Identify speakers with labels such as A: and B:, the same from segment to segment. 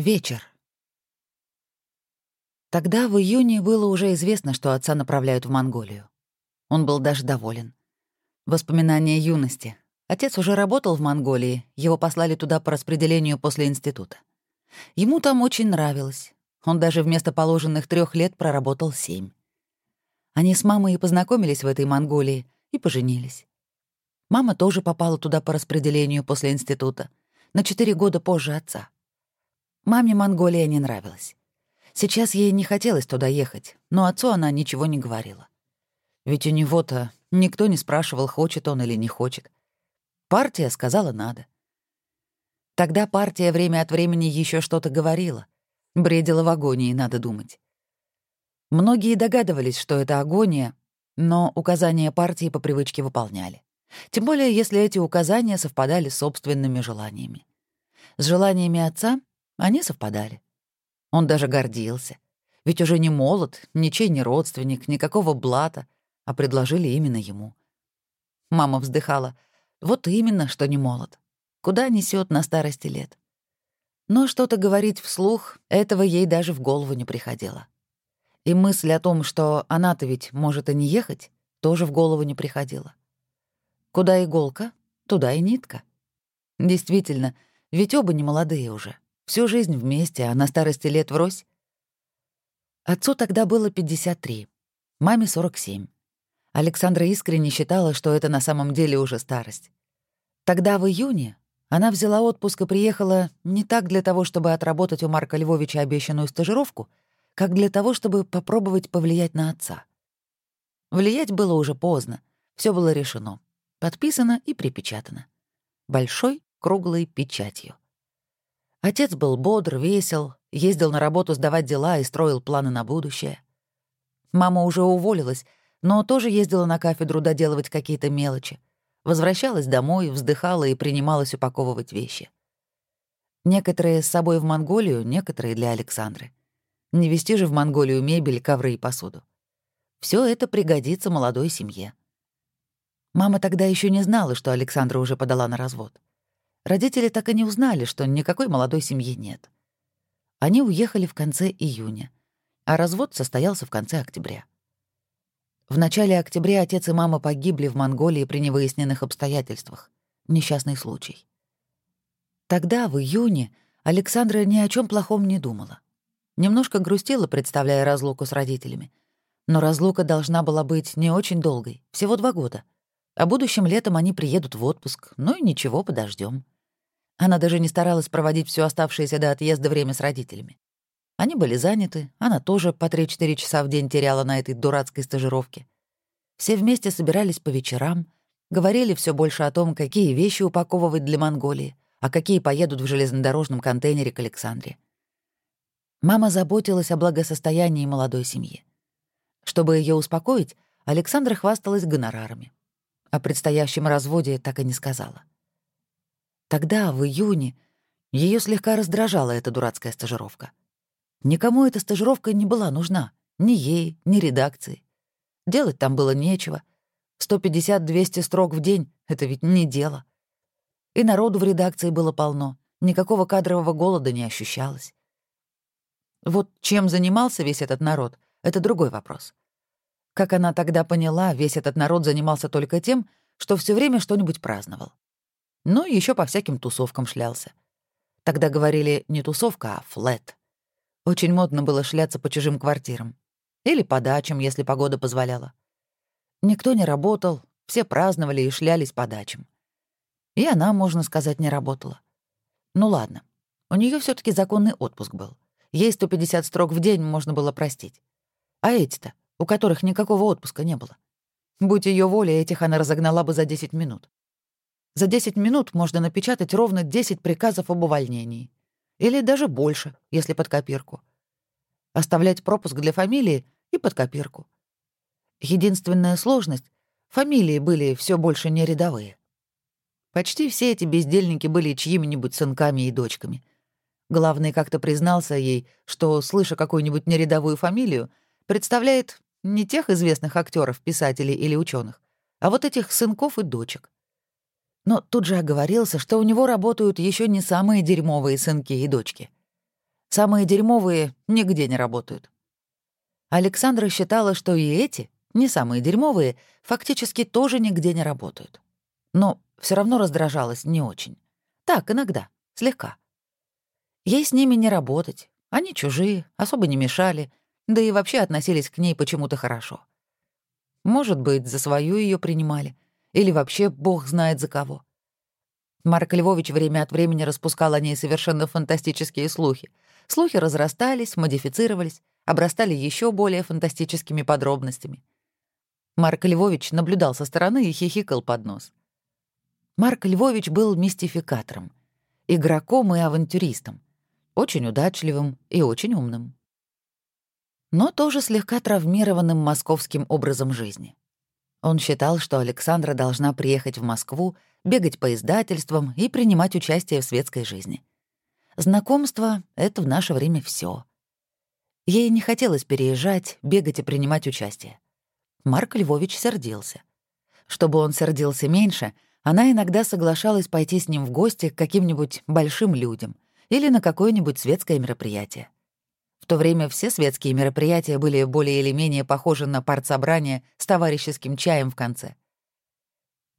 A: Вечер. Тогда, в июне, было уже известно, что отца направляют в Монголию. Он был даже доволен. Воспоминания юности. Отец уже работал в Монголии, его послали туда по распределению после института. Ему там очень нравилось. Он даже вместо положенных трех лет проработал семь. Они с мамой и познакомились в этой Монголии и поженились. Мама тоже попала туда по распределению после института, на четыре года позже отца. Маме Монголия не нравилась. Сейчас ей не хотелось туда ехать, но отцу она ничего не говорила. Ведь у него-то никто не спрашивал, хочет он или не хочет. Партия сказала «надо». Тогда партия время от времени еще что-то говорила. Бредила в агонии, надо думать. Многие догадывались, что это агония, но указания партии по привычке выполняли. Тем более, если эти указания совпадали с собственными желаниями. С желаниями отца они совпадали. Он даже гордился. Ведь уже не молод, ничей не родственник, никакого блата, а предложили именно ему. Мама вздыхала. Вот именно, что не молод. Куда несет на старости лет? Но что-то говорить вслух, этого ей даже в голову не приходило. И мысль о том, что она-то ведь может и не ехать, тоже в голову не приходила. Куда иголка, туда и нитка. Действительно, ведь оба не молодые уже. Всю жизнь вместе, а на старости лет врозь. Отцу тогда было 53, маме 47. Александра искренне считала, что это на самом деле уже старость. Тогда, в июне, она взяла отпуск и приехала не так для того, чтобы отработать у Марка Львовича обещанную стажировку, как для того, чтобы попробовать повлиять на отца. Влиять было уже поздно, все было решено, подписано и припечатано. Большой круглой печатью. Отец был бодр, весел, ездил на работу сдавать дела и строил планы на будущее. Мама уже уволилась, но тоже ездила на кафедру доделывать какие-то мелочи. Возвращалась домой, вздыхала и принималась упаковывать вещи. Некоторые с собой в Монголию, некоторые для Александры. Не вести же в Монголию мебель, ковры и посуду. Все это пригодится молодой семье. Мама тогда еще не знала, что Александра уже подала на развод. Родители так и не узнали, что никакой молодой семьи нет. Они уехали в конце июня, а развод состоялся в конце октября. В начале октября отец и мама погибли в Монголии при невыясненных обстоятельствах. Несчастный случай. Тогда, в июне, Александра ни о чем плохом не думала. Немножко грустила, представляя разлуку с родителями. Но разлука должна была быть не очень долгой, всего два года. А будущим летом они приедут в отпуск, ну и ничего, подождем. Она даже не старалась проводить все оставшееся до отъезда время с родителями. Они были заняты, она тоже по 3-4 часа в день теряла на этой дурацкой стажировке. Все вместе собирались по вечерам, говорили все больше о том, какие вещи упаковывать для Монголии, а какие поедут в железнодорожном контейнере к Александре. Мама заботилась о благосостоянии молодой семьи. Чтобы ее успокоить, Александра хвасталась гонорарами. О предстоящем разводе так и не сказала. Тогда, в июне, ее слегка раздражала эта дурацкая стажировка. Никому эта стажировка не была нужна, ни ей, ни редакции. Делать там было нечего. 150-200 строк в день — это ведь не дело. И народу в редакции было полно, никакого кадрового голода не ощущалось. Вот чем занимался весь этот народ — это другой вопрос. Как она тогда поняла, весь этот народ занимался только тем, что все время что-нибудь праздновал. Ну, еще по всяким тусовкам шлялся. Тогда говорили не тусовка, а флет. Очень модно было шляться по чужим квартирам. Или по дачам, если погода позволяла. Никто не работал, все праздновали и шлялись по дачам. И она, можно сказать, не работала. Ну ладно, у нее все таки законный отпуск был. Ей 150 строк в день можно было простить. А эти-то, у которых никакого отпуска не было. Будь ее воля, этих она разогнала бы за 10 минут. За 10 минут можно напечатать ровно 10 приказов об увольнении. Или даже больше, если под копирку. Оставлять пропуск для фамилии и под копирку. Единственная сложность — фамилии были все больше не рядовые. Почти все эти бездельники были чьими-нибудь сынками и дочками. Главный как-то признался ей, что, слыша какую-нибудь нерядовую фамилию, представляет не тех известных актеров, писателей или ученых, а вот этих сынков и дочек но тут же оговорился, что у него работают еще не самые дерьмовые сынки и дочки. Самые дерьмовые нигде не работают. Александра считала, что и эти, не самые дерьмовые, фактически тоже нигде не работают. Но все равно раздражалась не очень. Так, иногда, слегка. Ей с ними не работать. Они чужие, особо не мешали, да и вообще относились к ней почему-то хорошо. Может быть, за свою ее принимали. Или вообще бог знает за кого. Марк Львович время от времени распускал о ней совершенно фантастические слухи. Слухи разрастались, модифицировались, обрастали еще более фантастическими подробностями. Марк Львович наблюдал со стороны и хихикал под нос. Марк Львович был мистификатором, игроком и авантюристом, очень удачливым и очень умным. Но тоже слегка травмированным московским образом жизни. Он считал, что Александра должна приехать в Москву, бегать по издательствам и принимать участие в светской жизни. Знакомство — это в наше время все. Ей не хотелось переезжать, бегать и принимать участие. Марк Львович сердился. Чтобы он сердился меньше, она иногда соглашалась пойти с ним в гости к каким-нибудь большим людям или на какое-нибудь светское мероприятие. То время все светские мероприятия были более или менее похожи на партсобрание с товарищеским чаем в конце.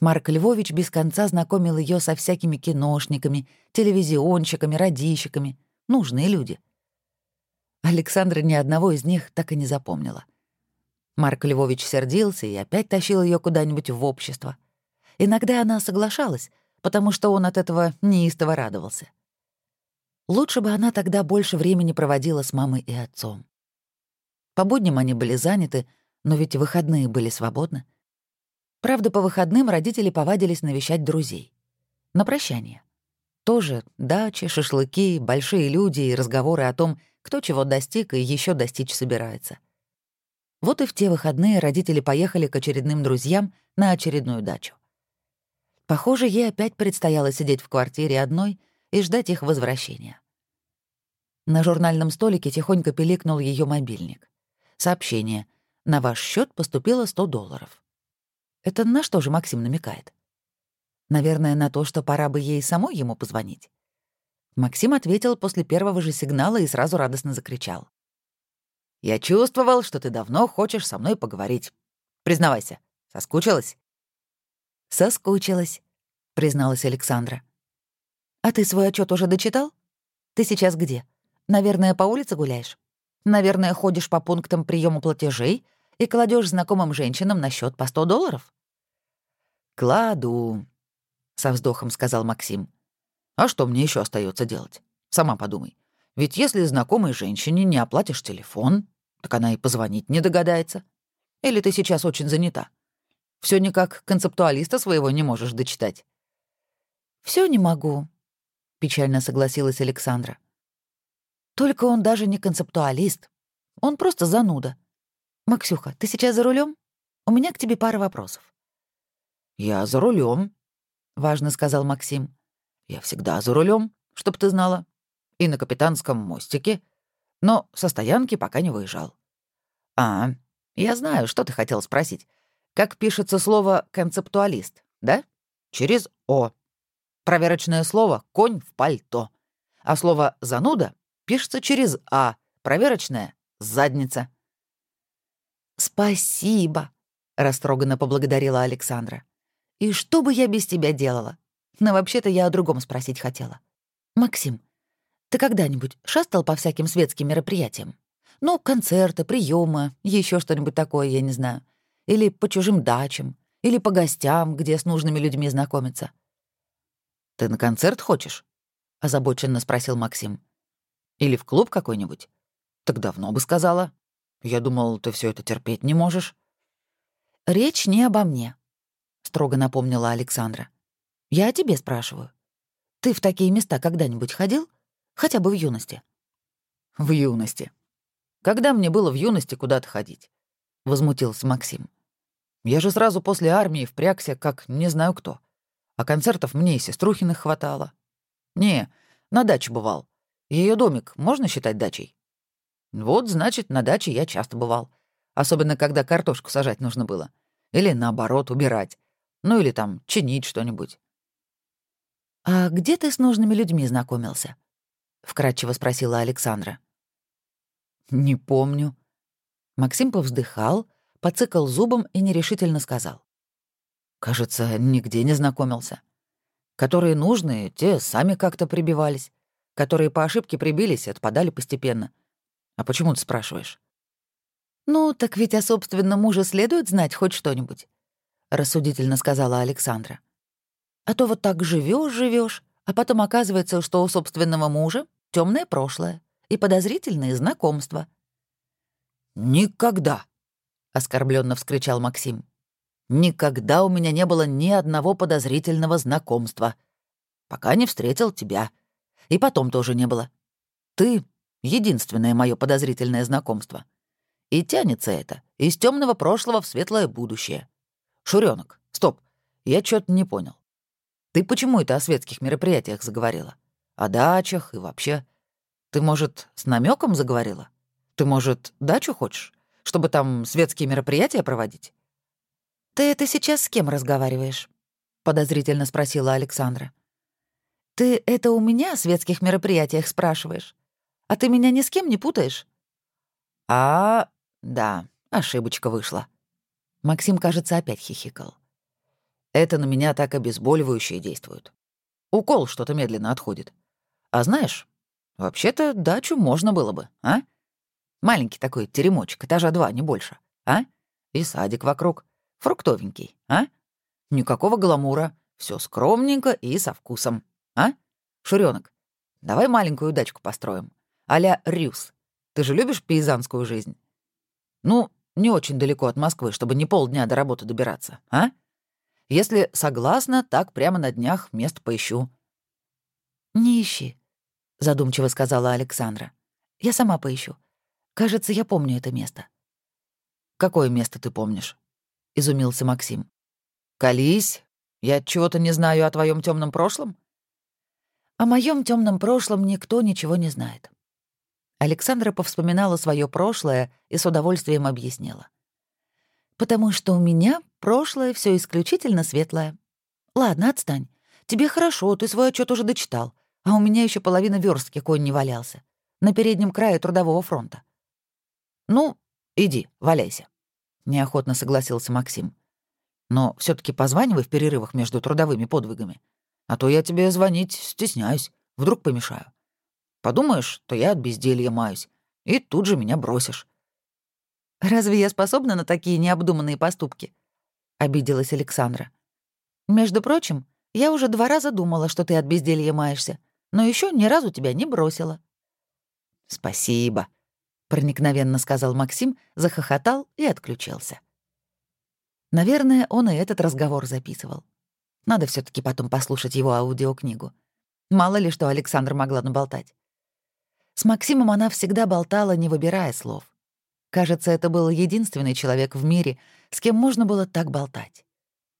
A: Марк Львович без конца знакомил ее со всякими киношниками, телевизионщиками, радищиками. Нужные люди. Александра ни одного из них так и не запомнила. Марк Львович сердился и опять тащил ее куда-нибудь в общество. Иногда она соглашалась, потому что он от этого неистово радовался. Лучше бы она тогда больше времени проводила с мамой и отцом. По будням они были заняты, но ведь выходные были свободны. Правда, по выходным родители повадились навещать друзей. На прощание. Тоже дачи, шашлыки, большие люди и разговоры о том, кто чего достиг и еще достичь собирается. Вот и в те выходные родители поехали к очередным друзьям на очередную дачу. Похоже, ей опять предстояло сидеть в квартире одной и ждать их возвращения. На журнальном столике тихонько пиликнул ее мобильник. Сообщение. На ваш счет поступило 100 долларов. Это на что же Максим намекает? Наверное, на то, что пора бы ей самой ему позвонить. Максим ответил после первого же сигнала и сразу радостно закричал. «Я чувствовал, что ты давно хочешь со мной поговорить. Признавайся, соскучилась?» «Соскучилась», — призналась Александра. «А ты свой отчет уже дочитал? Ты сейчас где? Наверное, по улице гуляешь? Наверное, ходишь по пунктам приема платежей и кладешь знакомым женщинам на счет по 100 долларов?» «Кладу», — со вздохом сказал Максим. «А что мне еще остается делать? Сама подумай. Ведь если знакомой женщине не оплатишь телефон, так она и позвонить не догадается. Или ты сейчас очень занята? Все никак концептуалиста своего не можешь дочитать». Все не могу», — печально согласилась Александра. «Только он даже не концептуалист. Он просто зануда. Максюха, ты сейчас за рулем? У меня к тебе пара вопросов». «Я за рулем, важно сказал Максим. «Я всегда за рулем, чтоб ты знала и на капитанском мостике, но со стоянки пока не выезжал. А, я знаю, что ты хотел спросить. Как пишется слово «концептуалист», да? Через «о». Проверочное слово «конь в пальто». А слово «зануда» пишется через «а», проверочное — «задница». «Спасибо», — растроганно поблагодарила Александра. «И что бы я без тебя делала? Но вообще-то я о другом спросить хотела. Максим, ты когда-нибудь шастал по всяким светским мероприятиям? Ну, концерты, приемы, еще что-нибудь такое, я не знаю. Или по чужим дачам, или по гостям, где с нужными людьми знакомиться. «Ты на концерт хочешь?» — озабоченно спросил Максим. «Или в клуб какой-нибудь? Так давно бы сказала. Я думал, ты все это терпеть не можешь». «Речь не обо мне», — строго напомнила Александра. «Я о тебе спрашиваю. Ты в такие места когда-нибудь ходил?» Хотя бы в юности. В юности. Когда мне было в юности куда-то ходить? Возмутился Максим. Я же сразу после армии впрягся, как не знаю кто. А концертов мне и сеструхиных хватало. Не, на даче бывал. Ее домик можно считать дачей? Вот, значит, на даче я часто бывал. Особенно, когда картошку сажать нужно было. Или, наоборот, убирать. Ну или там чинить что-нибудь. «А где ты с нужными людьми знакомился?» — вкратчиво спросила Александра. «Не помню». Максим повздыхал, поцикал зубом и нерешительно сказал. «Кажется, нигде не знакомился. Которые нужные, те сами как-то прибивались. Которые по ошибке прибились, отпадали постепенно. А почему ты спрашиваешь?» «Ну, так ведь о собственном муже следует знать хоть что-нибудь», — рассудительно сказала Александра. «А то вот так живешь, живешь, а потом оказывается, что у собственного мужа темное прошлое и подозрительные знакомства». «Никогда!» — оскорбленно вскричал Максим. «Никогда у меня не было ни одного подозрительного знакомства. Пока не встретил тебя. И потом тоже не было. Ты — единственное мое подозрительное знакомство. И тянется это из темного прошлого в светлое будущее. Шуренок, стоп, я что-то не понял. Ты почему это о светских мероприятиях заговорила? О дачах и вообще? Ты, может, с намеком заговорила? Ты, может, дачу хочешь? Чтобы там светские мероприятия проводить? Ты это сейчас с кем разговариваешь? Подозрительно спросила Александра. Ты это у меня о светских мероприятиях спрашиваешь? А ты меня ни с кем не путаешь? А, да, ошибочка вышла. Максим, кажется, опять хихикал. Это на меня так обезболивающее действует. Укол что-то медленно отходит. А знаешь, вообще-то дачу можно было бы, а? Маленький такой теремочек, этажа два, не больше, а? И садик вокруг. Фруктовенький, а? Никакого гламура, все скромненько и со вкусом, а? Шуренок, давай маленькую дачку построим. а Рюс. Ты же любишь пейзанскую жизнь? Ну, не очень далеко от Москвы, чтобы не полдня до работы добираться, а? Если согласна, так прямо на днях место поищу». «Не ищи», — задумчиво сказала Александра. «Я сама поищу. Кажется, я помню это место». «Какое место ты помнишь?» — изумился Максим. «Колись, я чего-то не знаю о твоем темном прошлом?» «О моем темном прошлом никто ничего не знает. Александра повспоминала свое прошлое и с удовольствием объяснила. «Потому что у меня прошлое все исключительно светлое. Ладно, отстань. Тебе хорошо, ты свой отчет уже дочитал, а у меня еще половина верстки конь не валялся. На переднем крае трудового фронта». «Ну, иди, валяйся», — неохотно согласился Максим. «Но все таки позванивай в перерывах между трудовыми подвигами. А то я тебе звонить стесняюсь, вдруг помешаю. Подумаешь, то я от безделья маюсь. И тут же меня бросишь». «Разве я способна на такие необдуманные поступки?» — обиделась Александра. «Между прочим, я уже два раза думала, что ты от безделья маешься, но еще ни разу тебя не бросила». «Спасибо», — проникновенно сказал Максим, захохотал и отключился. Наверное, он и этот разговор записывал. Надо все таки потом послушать его аудиокнигу. Мало ли, что Александра могла наболтать. С Максимом она всегда болтала, не выбирая слов. Кажется, это был единственный человек в мире, с кем можно было так болтать.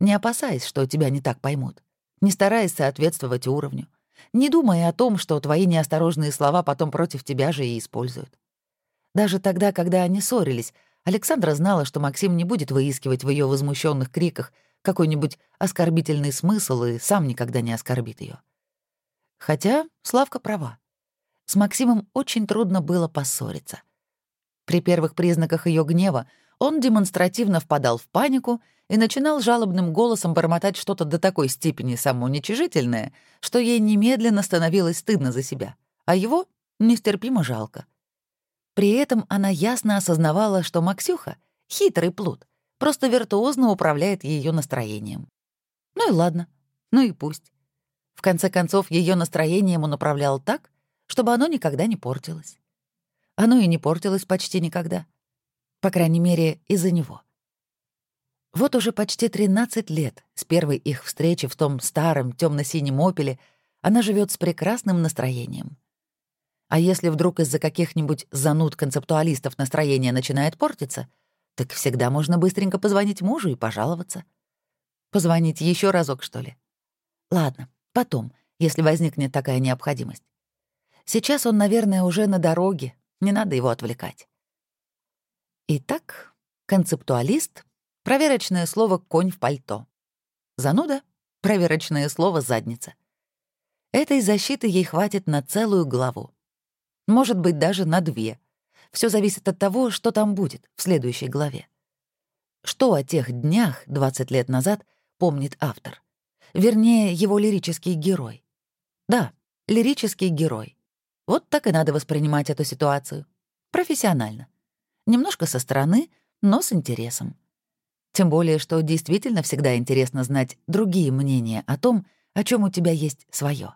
A: Не опасаясь, что тебя не так поймут, не стараясь соответствовать уровню, не думая о том, что твои неосторожные слова потом против тебя же и используют. Даже тогда, когда они ссорились, Александра знала, что Максим не будет выискивать в ее возмущенных криках какой-нибудь оскорбительный смысл и сам никогда не оскорбит ее. Хотя Славка права. С Максимом очень трудно было поссориться. При первых признаках ее гнева он демонстративно впадал в панику и начинал жалобным голосом бормотать что-то до такой степени самоуничижительное, что ей немедленно становилось стыдно за себя, а его нестерпимо жалко. При этом она ясно осознавала, что Максюха — хитрый плут, просто виртуозно управляет ее настроением. Ну и ладно, ну и пусть. В конце концов, ее настроением он управлял так, чтобы оно никогда не портилось. Оно и не портилось почти никогда. По крайней мере, из-за него. Вот уже почти 13 лет с первой их встречи в том старом темно-синем опеле она живет с прекрасным настроением. А если вдруг из-за каких-нибудь зануд концептуалистов настроение начинает портиться, так всегда можно быстренько позвонить мужу и пожаловаться. Позвонить еще разок, что ли? Ладно, потом, если возникнет такая необходимость. Сейчас он, наверное, уже на дороге, не надо его отвлекать. Итак, концептуалист — проверочное слово «конь в пальто». Зануда — проверочное слово «задница». Этой защиты ей хватит на целую главу. Может быть, даже на две. Все зависит от того, что там будет в следующей главе. Что о тех днях 20 лет назад помнит автор? Вернее, его лирический герой. Да, лирический герой. Вот так и надо воспринимать эту ситуацию. Профессионально. Немножко со стороны, но с интересом. Тем более, что действительно всегда интересно знать другие мнения о том, о чем у тебя есть свое.